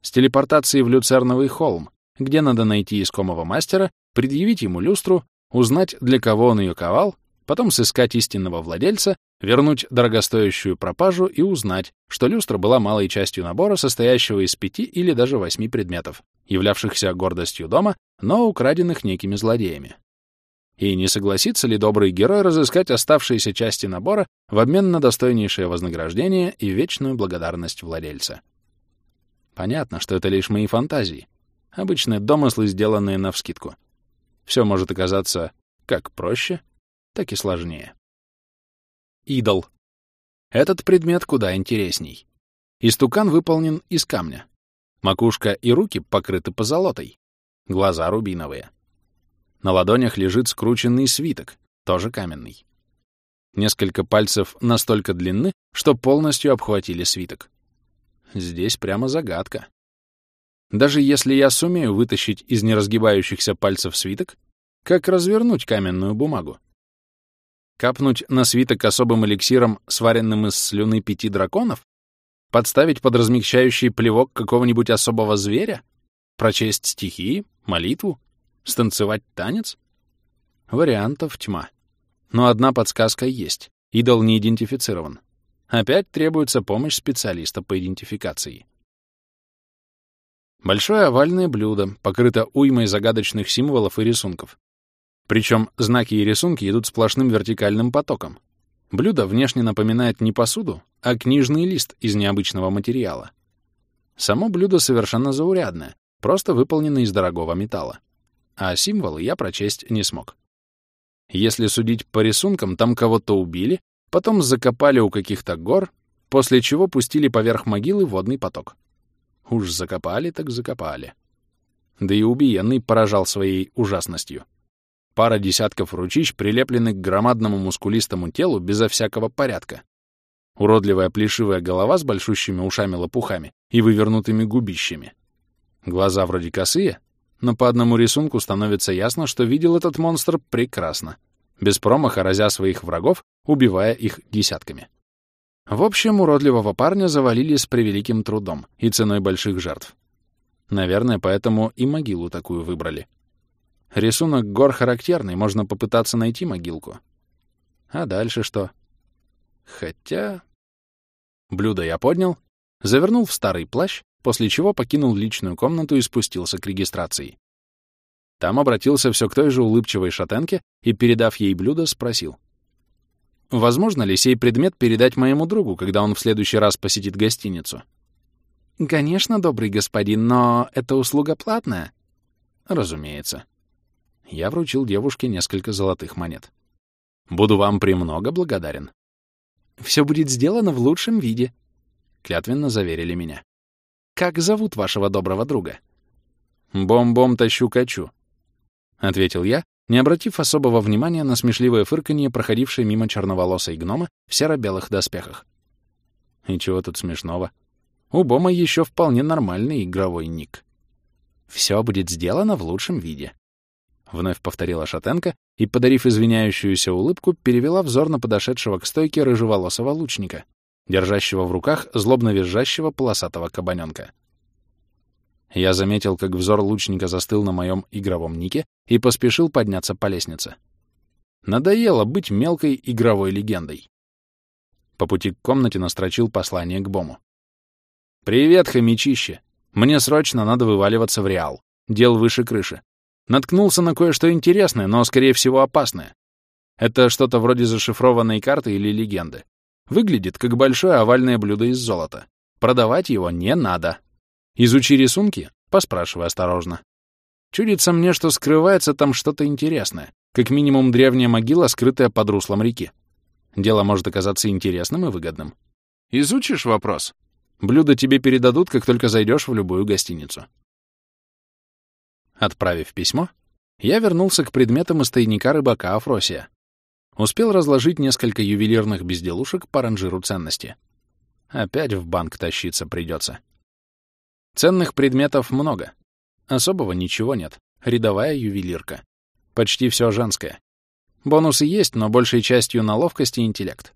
С телепортации в Люцерновый холм, где надо найти искомого мастера, предъявить ему люстру, узнать, для кого он ее ковал, потом сыскать истинного владельца, вернуть дорогостоящую пропажу и узнать, что люстра была малой частью набора, состоящего из пяти или даже восьми предметов, являвшихся гордостью дома, но украденных некими злодеями. И не согласится ли добрый герой разыскать оставшиеся части набора в обмен на достойнейшее вознаграждение и вечную благодарность владельца? Понятно, что это лишь мои фантазии. Обычные домыслы, сделанные навскидку. Все может оказаться как проще, так и сложнее. Идол. Этот предмет куда интересней. Истукан выполнен из камня. Макушка и руки покрыты позолотой. Глаза рубиновые. На ладонях лежит скрученный свиток, тоже каменный. Несколько пальцев настолько длинны, что полностью обхватили свиток. Здесь прямо загадка. Даже если я сумею вытащить из неразгибающихся пальцев свиток, как развернуть каменную бумагу? Капнуть на свиток особым эликсиром, сваренным из слюны пяти драконов? Подставить под размягчающий плевок какого-нибудь особого зверя? Прочесть стихи? Молитву? Станцевать танец? Вариантов тьма. Но одна подсказка есть. Идол не идентифицирован. Опять требуется помощь специалиста по идентификации. Большое овальное блюдо, покрыто уймой загадочных символов и рисунков. Причем знаки и рисунки идут сплошным вертикальным потоком. Блюдо внешне напоминает не посуду, а книжный лист из необычного материала. Само блюдо совершенно заурядное, просто выполнено из дорогого металла. А символы я прочесть не смог. Если судить по рисункам, там кого-то убили, потом закопали у каких-то гор, после чего пустили поверх могилы водный поток. Уж закопали так закопали. Да и убиенный поражал своей ужасностью. Пара десятков ручищ прилеплены к громадному мускулистому телу безо всякого порядка. Уродливая плешивая голова с большущими ушами-лопухами и вывернутыми губищами. Глаза вроде косые, но по одному рисунку становится ясно, что видел этот монстр прекрасно, без промаха разя своих врагов, убивая их десятками. В общем, уродливого парня завалили с превеликим трудом и ценой больших жертв. Наверное, поэтому и могилу такую выбрали. Рисунок гор характерный, можно попытаться найти могилку. А дальше что? Хотя... Блюдо я поднял, завернул в старый плащ, после чего покинул личную комнату и спустился к регистрации. Там обратился все к той же улыбчивой шатенке и, передав ей блюдо, спросил — Возможно ли сей предмет передать моему другу, когда он в следующий раз посетит гостиницу? Конечно, добрый господин, но это услуга платная. Разумеется. Я вручил девушке несколько золотых монет. Буду вам премного благодарен. Все будет сделано в лучшем виде, клятвенно заверили меня. Как зовут вашего доброго друга? Бом-бом тащу-качу, ответил я не обратив особого внимания на смешливое фырканье, проходившее мимо черноволосой гнома в серо-белых доспехах. И чего тут смешного? У Бома еще вполне нормальный игровой ник. «Все будет сделано в лучшем виде», — вновь повторила Шатенко и, подарив извиняющуюся улыбку, перевела взор на подошедшего к стойке рыжеволосого лучника, держащего в руках злобно визжащего полосатого кабаненка. Я заметил, как взор лучника застыл на моем игровом нике и поспешил подняться по лестнице. Надоело быть мелкой игровой легендой. По пути к комнате настрочил послание к Бому. «Привет, хомячище! Мне срочно надо вываливаться в Реал. Дел выше крыши. Наткнулся на кое-что интересное, но, скорее всего, опасное. Это что-то вроде зашифрованной карты или легенды. Выглядит как большое овальное блюдо из золота. Продавать его не надо. Изучи рисунки, поспрашивай осторожно. Чудится мне, что скрывается там что-то интересное, как минимум древняя могила, скрытая под руслом реки. Дело может оказаться интересным и выгодным. Изучишь вопрос? Блюдо тебе передадут, как только зайдешь в любую гостиницу. Отправив письмо, я вернулся к предметам из тайника рыбака Афросия. Успел разложить несколько ювелирных безделушек по ранжиру ценности. Опять в банк тащиться придется. Ценных предметов много. Особого ничего нет. Рядовая ювелирка. Почти все женское. Бонусы есть, но большей частью на ловкость и интеллект.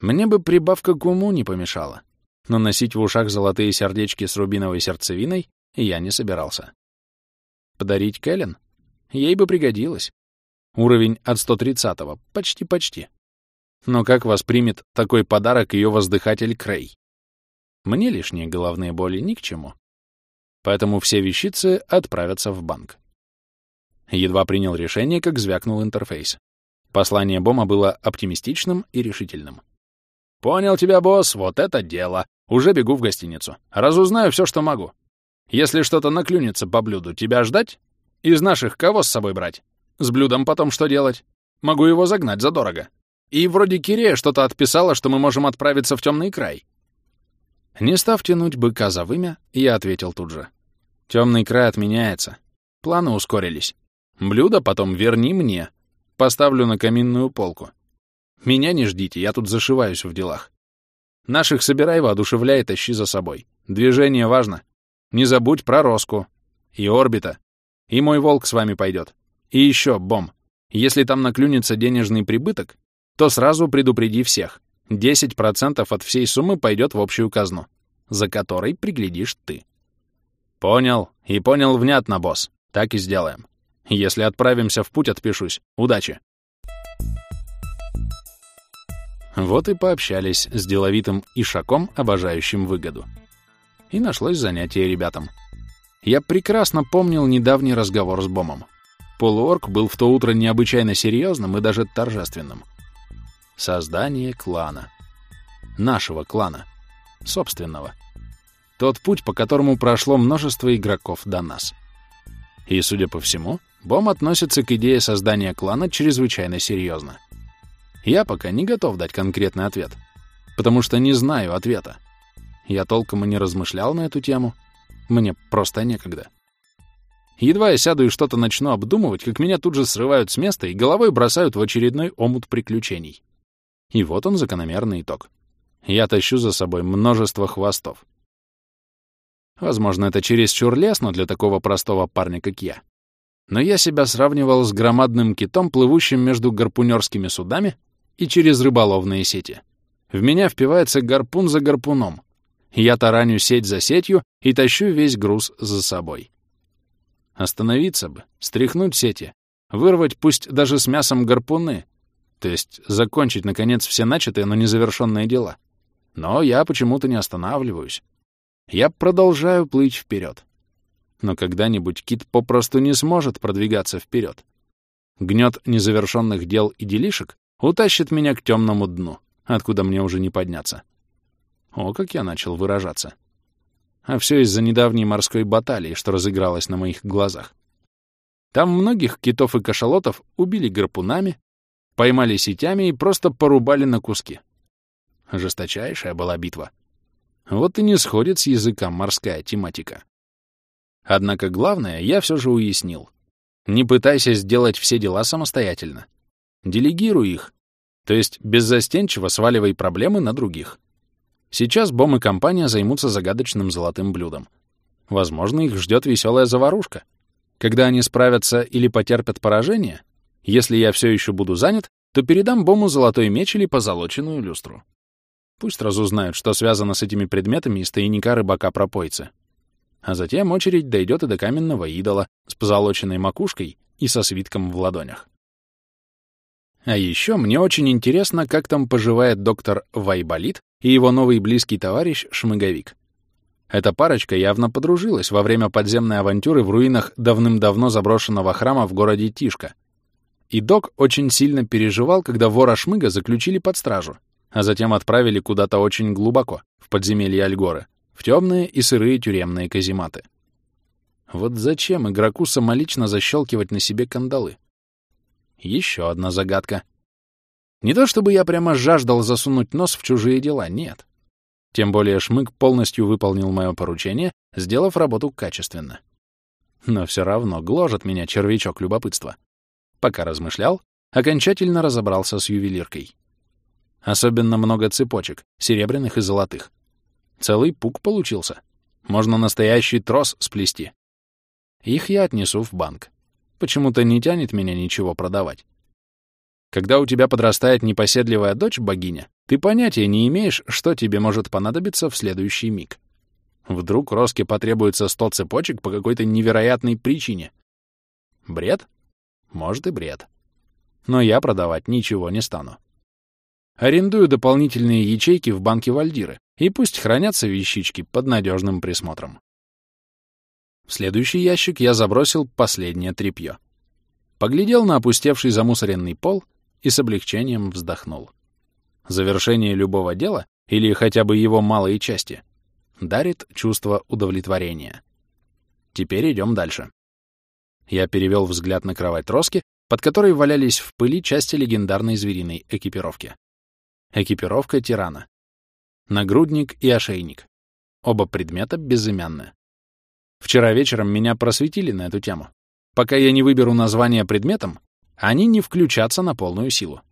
Мне бы прибавка к уму не помешала, но носить в ушах золотые сердечки с рубиновой сердцевиной я не собирался. Подарить Кэлен? Ей бы пригодилось. Уровень от 130-го, почти-почти. Но как воспримет такой подарок ее воздыхатель Крей? Мне лишние головные боли ни к чему. Поэтому все вещицы отправятся в банк. Едва принял решение, как звякнул интерфейс. Послание Бома было оптимистичным и решительным. «Понял тебя, босс, вот это дело. Уже бегу в гостиницу. Разузнаю все, что могу. Если что-то наклюнется по блюду, тебя ждать? Из наших кого с собой брать? С блюдом потом что делать? Могу его загнать задорого. И вроде Кирея что-то отписала, что мы можем отправиться в темный край. Не став тянуть быка за вымя, я ответил тут же. Темный край отменяется. Планы ускорились. Блюдо потом верни мне. Поставлю на каминную полку. Меня не ждите, я тут зашиваюсь в делах. Наших собирай, воодушевляй и тащи за собой. Движение важно. Не забудь про Роску. И орбита. И мой волк с вами пойдет. И еще, бом. Если там наклюнется денежный прибыток, то сразу предупреди всех. 10% от всей суммы пойдет в общую казну, за которой приглядишь ты. Понял. И понял внятно, босс. Так и сделаем. Если отправимся в путь, отпишусь. Удачи. Вот и пообщались с деловитым ишаком, обожающим выгоду. И нашлось занятие ребятам. Я прекрасно помнил недавний разговор с Бомом. Полуорк был в то утро необычайно серьезным и даже торжественным. Создание клана. Нашего клана. Собственного. Тот путь, по которому прошло множество игроков до нас. И, судя по всему, Бом относится к идее создания клана чрезвычайно серьезно. Я пока не готов дать конкретный ответ, потому что не знаю ответа. Я толком и не размышлял на эту тему. Мне просто некогда. Едва я сяду и что-то начну обдумывать, как меня тут же срывают с места и головой бросают в очередной омут приключений. И вот он закономерный итог. Я тащу за собой множество хвостов. Возможно, это чересчур лестно для такого простого парня, как я. Но я себя сравнивал с громадным китом, плывущим между гарпунерскими судами и через рыболовные сети. В меня впивается гарпун за гарпуном. Я тараню сеть за сетью и тащу весь груз за собой. Остановиться бы, стряхнуть сети, вырвать пусть даже с мясом гарпуны, то есть закончить, наконец, все начатые, но незавершенные дела. Но я почему-то не останавливаюсь. Я продолжаю плыть вперед. Но когда-нибудь кит попросту не сможет продвигаться вперед. Гнет незавершенных дел и делишек утащит меня к темному дну, откуда мне уже не подняться. О, как я начал выражаться. А все из-за недавней морской баталии, что разыгралась на моих глазах. Там многих китов и кашалотов убили гарпунами, поймали сетями и просто порубали на куски. Жесточайшая была битва. Вот и не сходит с языка морская тематика. Однако главное я все же уяснил. Не пытайся сделать все дела самостоятельно. Делегируй их, то есть беззастенчиво сваливай проблемы на других. Сейчас Бом и компания займутся загадочным золотым блюдом. Возможно, их ждет веселая заварушка. Когда они справятся или потерпят поражение, если я все еще буду занят, то передам Бому золотой меч или позолоченную люстру. Пусть разузнают, что связано с этими предметами из тайника рыбака-пропойцы. А затем очередь дойдет и до каменного идола с позолоченной макушкой и со свитком в ладонях. А еще мне очень интересно, как там поживает доктор Вайболит и его новый близкий товарищ Шмыговик. Эта парочка явно подружилась во время подземной авантюры в руинах давным-давно заброшенного храма в городе Тишка. И док очень сильно переживал, когда вора Шмыга заключили под стражу, а затем отправили куда-то очень глубоко, в подземелье Альгоры, в темные и сырые тюремные казематы. Вот зачем игроку самолично защелкивать на себе кандалы? Еще одна загадка. Не то чтобы я прямо жаждал засунуть нос в чужие дела, нет. Тем более Шмык полностью выполнил мое поручение, сделав работу качественно. Но все равно гложет меня червячок любопытства. Пока размышлял, окончательно разобрался с ювелиркой. Особенно много цепочек, серебряных и золотых. Целый пук получился. Можно настоящий трос сплести. Их я отнесу в банк. Почему-то не тянет меня ничего продавать. Когда у тебя подрастает непоседливая дочь-богиня, ты понятия не имеешь, что тебе может понадобиться в следующий миг. Вдруг Роске потребуется сто цепочек по какой-то невероятной причине. Бред? Может и бред. Но я продавать ничего не стану. Арендую дополнительные ячейки в банке Вальдиры, и пусть хранятся вещички под надежным присмотром. В следующий ящик я забросил последнее тряпье. Поглядел на опустевший замусоренный пол и с облегчением вздохнул. Завершение любого дела, или хотя бы его малой части, дарит чувство удовлетворения. Теперь идем дальше. Я перевел взгляд на кровать Роски, под которой валялись в пыли части легендарной звериной экипировки. Экипировка тирана. Нагрудник и ошейник. Оба предмета безымянные. Вчера вечером меня просветили на эту тему. Пока я не выберу название предметам, они не включатся на полную силу.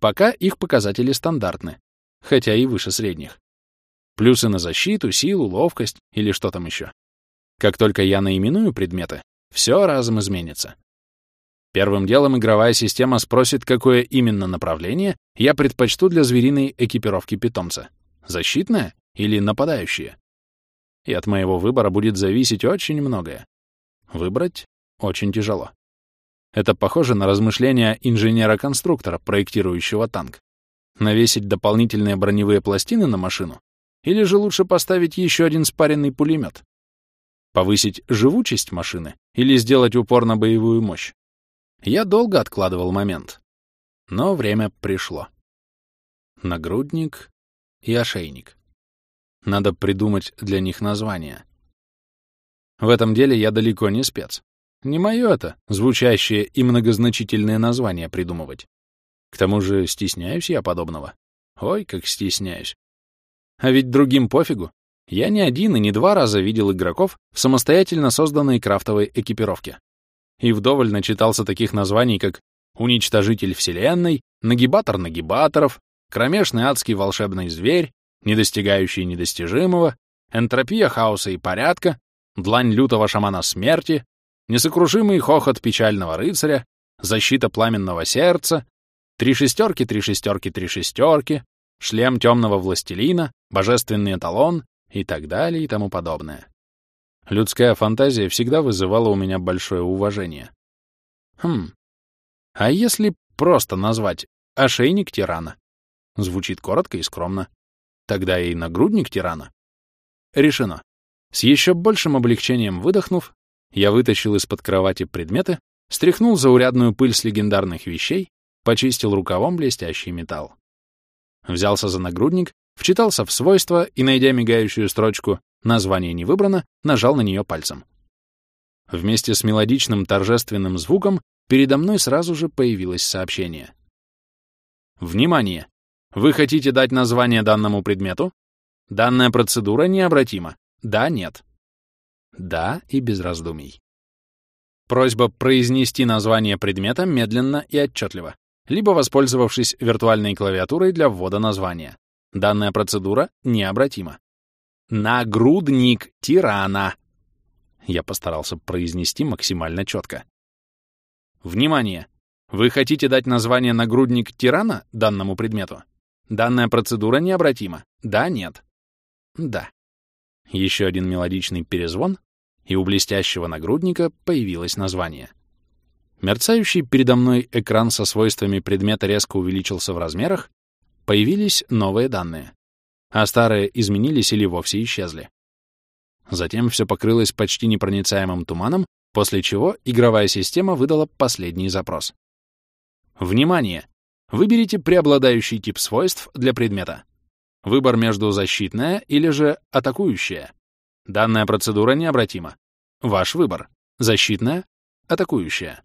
Пока их показатели стандартны, хотя и выше средних. Плюсы на защиту, силу, ловкость или что там еще. Как только я наименую предметы, все разом изменится. Первым делом игровая система спросит, какое именно направление я предпочту для звериной экипировки питомца. Защитное или нападающее? и от моего выбора будет зависеть очень многое. Выбрать очень тяжело. Это похоже на размышления инженера-конструктора, проектирующего танк. Навесить дополнительные броневые пластины на машину? Или же лучше поставить еще один спаренный пулемет? Повысить живучесть машины или сделать упор на боевую мощь? Я долго откладывал момент. Но время пришло. Нагрудник и ошейник. Надо придумать для них название. В этом деле я далеко не спец. Не мое это, звучащее и многозначительное название придумывать. К тому же стесняюсь я подобного. Ой, как стесняюсь. А ведь другим пофигу. Я не один и не два раза видел игроков в самостоятельно созданной крафтовой экипировке. И вдоволь начитался таких названий, как «Уничтожитель Вселенной», «Нагибатор нагибаторов», «Кромешный адский волшебный зверь», «Недостигающий недостижимого», «Энтропия хаоса и порядка», «Длань лютого шамана смерти», «Несокрушимый хохот печального рыцаря», «Защита пламенного сердца», «Три шестерки, три шестерки, три шестерки», «Шлем темного властелина», «Божественный эталон» и так далее и тому подобное. Людская фантазия всегда вызывала у меня большое уважение. Хм, а если просто назвать «ошейник тирана»? Звучит коротко и скромно. Тогда и нагрудник тирана. Решено. С еще большим облегчением выдохнув, я вытащил из-под кровати предметы, стряхнул заурядную пыль с легендарных вещей, почистил рукавом блестящий металл. Взялся за нагрудник, вчитался в свойства и, найдя мигающую строчку «Название не выбрано», нажал на нее пальцем. Вместе с мелодичным торжественным звуком передо мной сразу же появилось сообщение. Внимание! Вы хотите дать название данному предмету? Данная процедура необратима. Да, нет. Да и без раздумий. Просьба произнести название предмета медленно и отчетливо, либо воспользовавшись виртуальной клавиатурой для ввода названия. Данная процедура необратима. Нагрудник тирана. Я постарался произнести максимально четко. Внимание! Вы хотите дать название нагрудник тирана данному предмету? Данная процедура необратима. Да, нет. Да. Еще один мелодичный перезвон, и у блестящего нагрудника появилось название. Мерцающий передо мной экран со свойствами предмета резко увеличился в размерах, появились новые данные, а старые изменились или вовсе исчезли. Затем все покрылось почти непроницаемым туманом, после чего игровая система выдала последний запрос. Внимание! Выберите преобладающий тип свойств для предмета. Выбор между защитная или же атакующая. Данная процедура необратима. Ваш выбор. Защитная, атакующая.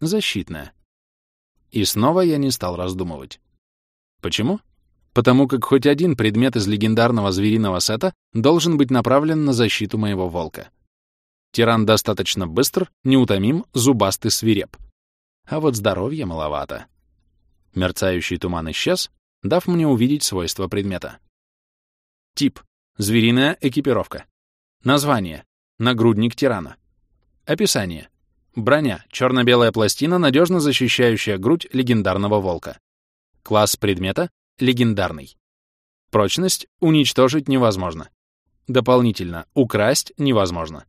Защитная. И снова я не стал раздумывать. Почему? Потому как хоть один предмет из легендарного звериного сета должен быть направлен на защиту моего волка. Тиран достаточно быстр, неутомим, зубастый свиреп. А вот здоровья маловато. Мерцающий туман исчез, дав мне увидеть свойства предмета. Тип. Звериная экипировка. Название. Нагрудник тирана. Описание. Броня. Черно-белая пластина, надежно защищающая грудь легендарного волка. Класс предмета. Легендарный. Прочность. Уничтожить невозможно. Дополнительно. Украсть невозможно.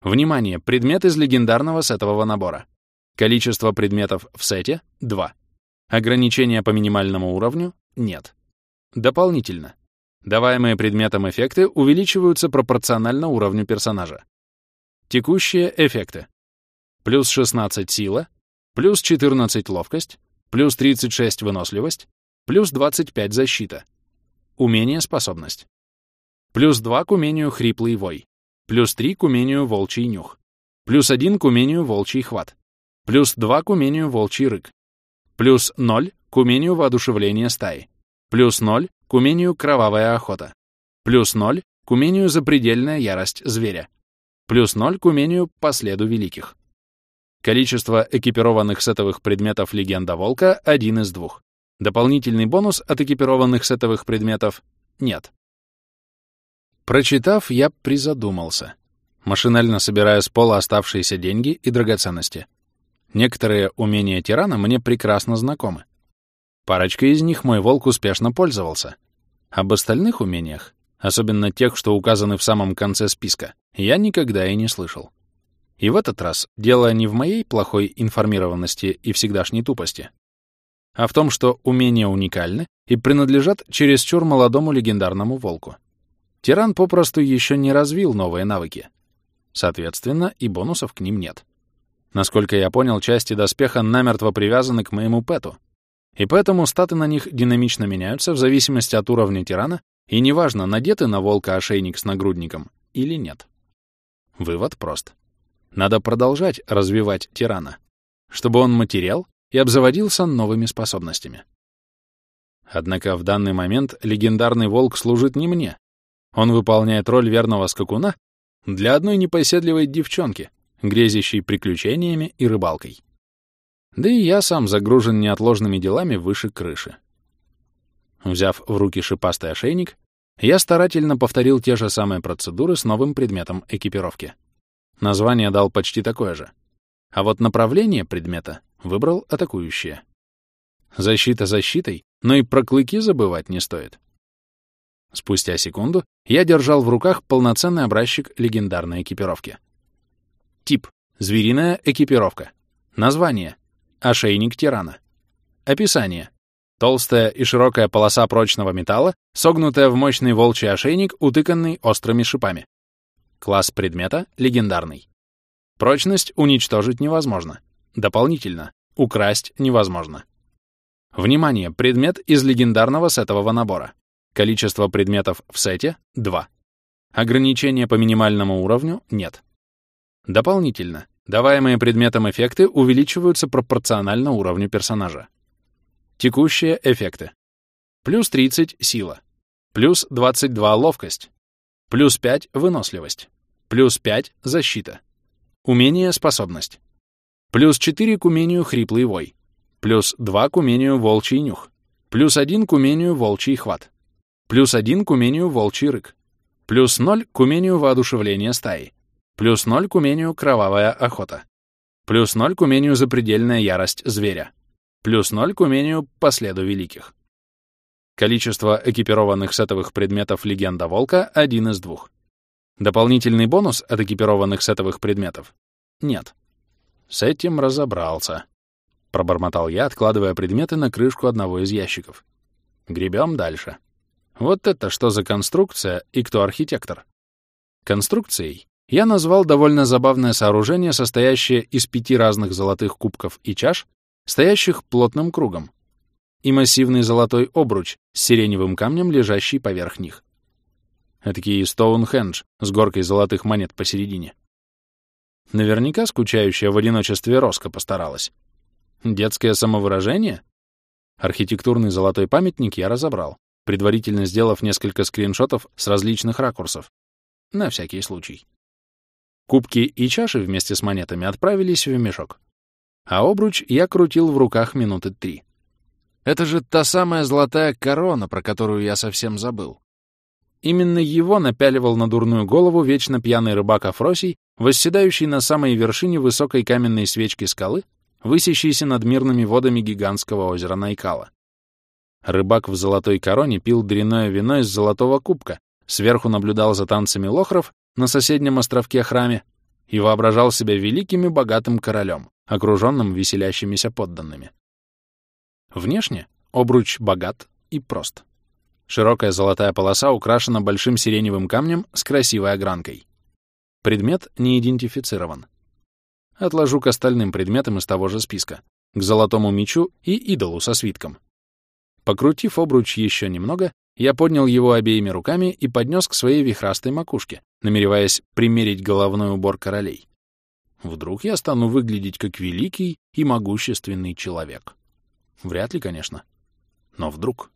Внимание! Предмет из легендарного сетового набора. Количество предметов в сете — 2. Ограничения по минимальному уровню — нет. Дополнительно. Даваемые предметом эффекты увеличиваются пропорционально уровню персонажа. Текущие эффекты. Плюс 16 сила, плюс 14 ловкость, плюс 36 выносливость, плюс 25 защита. Умение способность. Плюс 2 к умению хриплый вой. Плюс 3 к умению волчий нюх. Плюс 1 к умению волчий хват. Плюс 2 к умению волчий рык. Плюс 0 к умению воодушевления стаи. Плюс 0 к умению кровавая охота. Плюс 0 к умению запредельная ярость зверя. Плюс 0 к умению по следу великих. Количество экипированных сетовых предметов Легенда Волка — один из двух. Дополнительный бонус от экипированных сетовых предметов — нет. Прочитав, я призадумался, машинально собирая с пола оставшиеся деньги и драгоценности. Некоторые умения тирана мне прекрасно знакомы. Парочка из них мой волк успешно пользовался. Об остальных умениях, особенно тех, что указаны в самом конце списка, я никогда и не слышал. И в этот раз дело не в моей плохой информированности и всегдашней тупости. а в том, что умения уникальны и принадлежат чересчур молодому легендарному волку. Тиран попросту еще не развил новые навыки. Соответственно, и бонусов к ним нет. Насколько я понял, части доспеха намертво привязаны к моему пэту, и поэтому статы на них динамично меняются в зависимости от уровня тирана, и неважно, надеты на волка ошейник с нагрудником или нет. Вывод прост. Надо продолжать развивать тирана, чтобы он материал и обзаводился новыми способностями. Однако в данный момент легендарный волк служит не мне. Он выполняет роль верного скакуна для одной непоседливой девчонки, грезящей приключениями и рыбалкой. Да и я сам загружен неотложными делами выше крыши. Взяв в руки шипастый ошейник, я старательно повторил те же самые процедуры с новым предметом экипировки. Название дал почти такое же. А вот направление предмета выбрал атакующее. Защита защитой, но и про клыки забывать не стоит. Спустя секунду я держал в руках полноценный образчик легендарной экипировки. Тип — звериная экипировка. Название — ошейник тирана. Описание — толстая и широкая полоса прочного металла, согнутая в мощный волчий ошейник, утыканный острыми шипами. Класс предмета — легендарный. Прочность уничтожить невозможно. Дополнительно, украсть невозможно. Внимание, предмет из легендарного сетового набора. Количество предметов в сете — 2. Ограничения по минимальному уровню нет. Дополнительно, даваемые предметом эффекты увеличиваются пропорционально уровню персонажа. Текущие эффекты. Плюс 30 — сила. Плюс 22 — ловкость. Плюс 5 — выносливость. Плюс 5 — защита. Умение — способность. Плюс 4 к умению хриплый вой. Плюс 2 к умению волчий нюх. Плюс 1 к умению волчий хват. Плюс 1 к умению волчий рык. Плюс 0 к умению воодушевления стаи. Плюс 0 к умению кровавая охота. Плюс 0 к умению запредельная ярость зверя. Плюс 0 к умению последу великих. Количество экипированных сетовых предметов легенда волка — один из двух. Дополнительный бонус от экипированных сетовых предметов — нет. С этим разобрался. — пробормотал я, откладывая предметы на крышку одного из ящиков. Гребем дальше. Вот это что за конструкция и кто архитектор? Конструкцией я назвал довольно забавное сооружение, состоящее из пяти разных золотых кубков и чаш, стоящих плотным кругом, и массивный золотой обруч с сиреневым камнем, лежащий поверх них. Этакий Стоунхендж с горкой золотых монет посередине. Наверняка скучающая в одиночестве Роско постаралась. Детское самовыражение? Архитектурный золотой памятник я разобрал, предварительно сделав несколько скриншотов с различных ракурсов. На всякий случай. Кубки и чаши вместе с монетами отправились в мешок. А обруч я крутил в руках минуты три. Это же та самая золотая корона, про которую я совсем забыл. Именно его напяливал на дурную голову вечно пьяный рыбак Афросий, восседающий на самой вершине высокой каменной свечки скалы высящийся над мирными водами гигантского озера Найкала. Рыбак в золотой короне пил дряное вино из золотого кубка, сверху наблюдал за танцами лохров на соседнем островке храме и воображал себя великим и богатым королем, окруженным веселящимися подданными. Внешне обруч богат и прост. Широкая золотая полоса украшена большим сиреневым камнем с красивой огранкой. Предмет не идентифицирован отложу к остальным предметам из того же списка, к золотому мечу и идолу со свитком. Покрутив обруч еще немного, я поднял его обеими руками и поднес к своей вихрастой макушке, намереваясь примерить головной убор королей. Вдруг я стану выглядеть как великий и могущественный человек. Вряд ли, конечно. Но вдруг.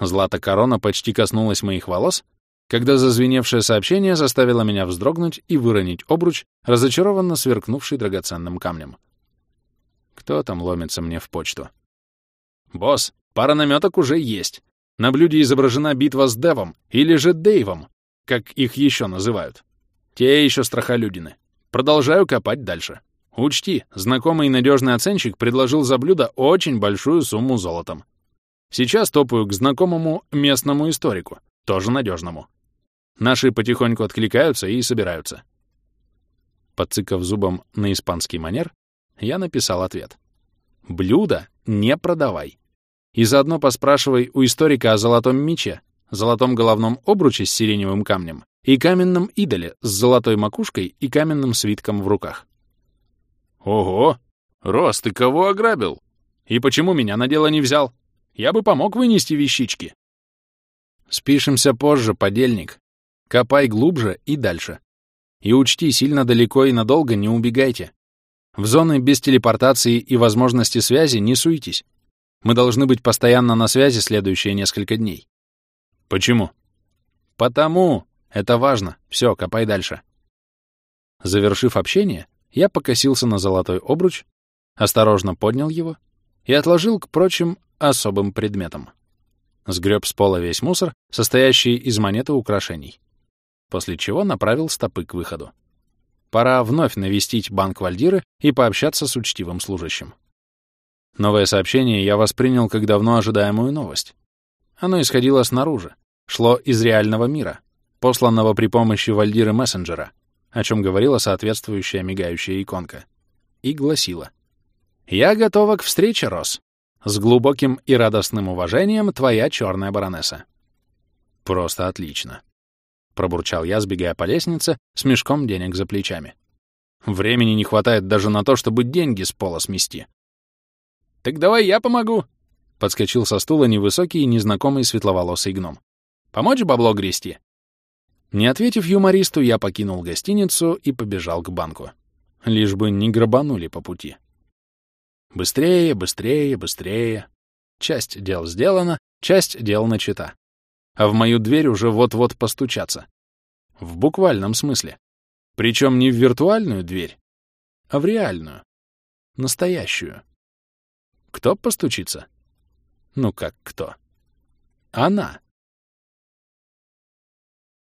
Злата корона почти коснулась моих волос, когда зазвеневшее сообщение заставило меня вздрогнуть и выронить обруч, разочарованно сверкнувший драгоценным камнем. Кто там ломится мне в почту? «Босс, пара наметок уже есть. На блюде изображена битва с Девом, или же Дейвом, как их еще называют. Те еще страхолюдины. Продолжаю копать дальше. Учти, знакомый и надежный оценщик предложил за блюдо очень большую сумму золотом. Сейчас топаю к знакомому местному историку, тоже надежному. Наши потихоньку откликаются и собираются. Подцикав зубом на испанский манер, я написал ответ. Блюдо не продавай. И заодно поспрашивай у историка о золотом мече, золотом головном обруче с сиреневым камнем и каменном идоле с золотой макушкой и каменным свитком в руках. Ого! Рос, ты кого ограбил? И почему меня на дело не взял? Я бы помог вынести вещички. Спишемся позже, подельник. Копай глубже и дальше. И учти, сильно далеко и надолго не убегайте. В зоны без телепортации и возможности связи не суйтесь. Мы должны быть постоянно на связи следующие несколько дней. Почему? Потому. Это важно. Все, копай дальше. Завершив общение, я покосился на золотой обруч, осторожно поднял его и отложил к прочим особым предметам. Сгреб с пола весь мусор, состоящий из монет и украшений, после чего направил стопы к выходу. Пора вновь навестить банк Вальдиры и пообщаться с учтивым служащим. Новое сообщение я воспринял как давно ожидаемую новость. Оно исходило снаружи, шло из реального мира, посланного при помощи Вальдиры мессенджера, о чем говорила соответствующая мигающая иконка, и гласило «Я готова к встрече, Рос. С глубоким и радостным уважением, твоя черная баронесса». Просто отлично. Пробурчал я, сбегая по лестнице, с мешком денег за плечами. Времени не хватает даже на то, чтобы деньги с пола смести. «Так давай я помогу!» — подскочил со стула невысокий и незнакомый светловолосый гном. «Помочь бабло грести?» Не ответив юмористу, я покинул гостиницу и побежал к банку. Лишь бы не грабанули по пути. Быстрее, быстрее, быстрее. Часть дел сделана, часть дел начата. А в мою дверь уже вот-вот постучаться. В буквальном смысле. Причем не в виртуальную дверь, а в реальную. Настоящую. Кто постучится? Ну как кто? Она.